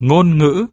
ngôn ngữ.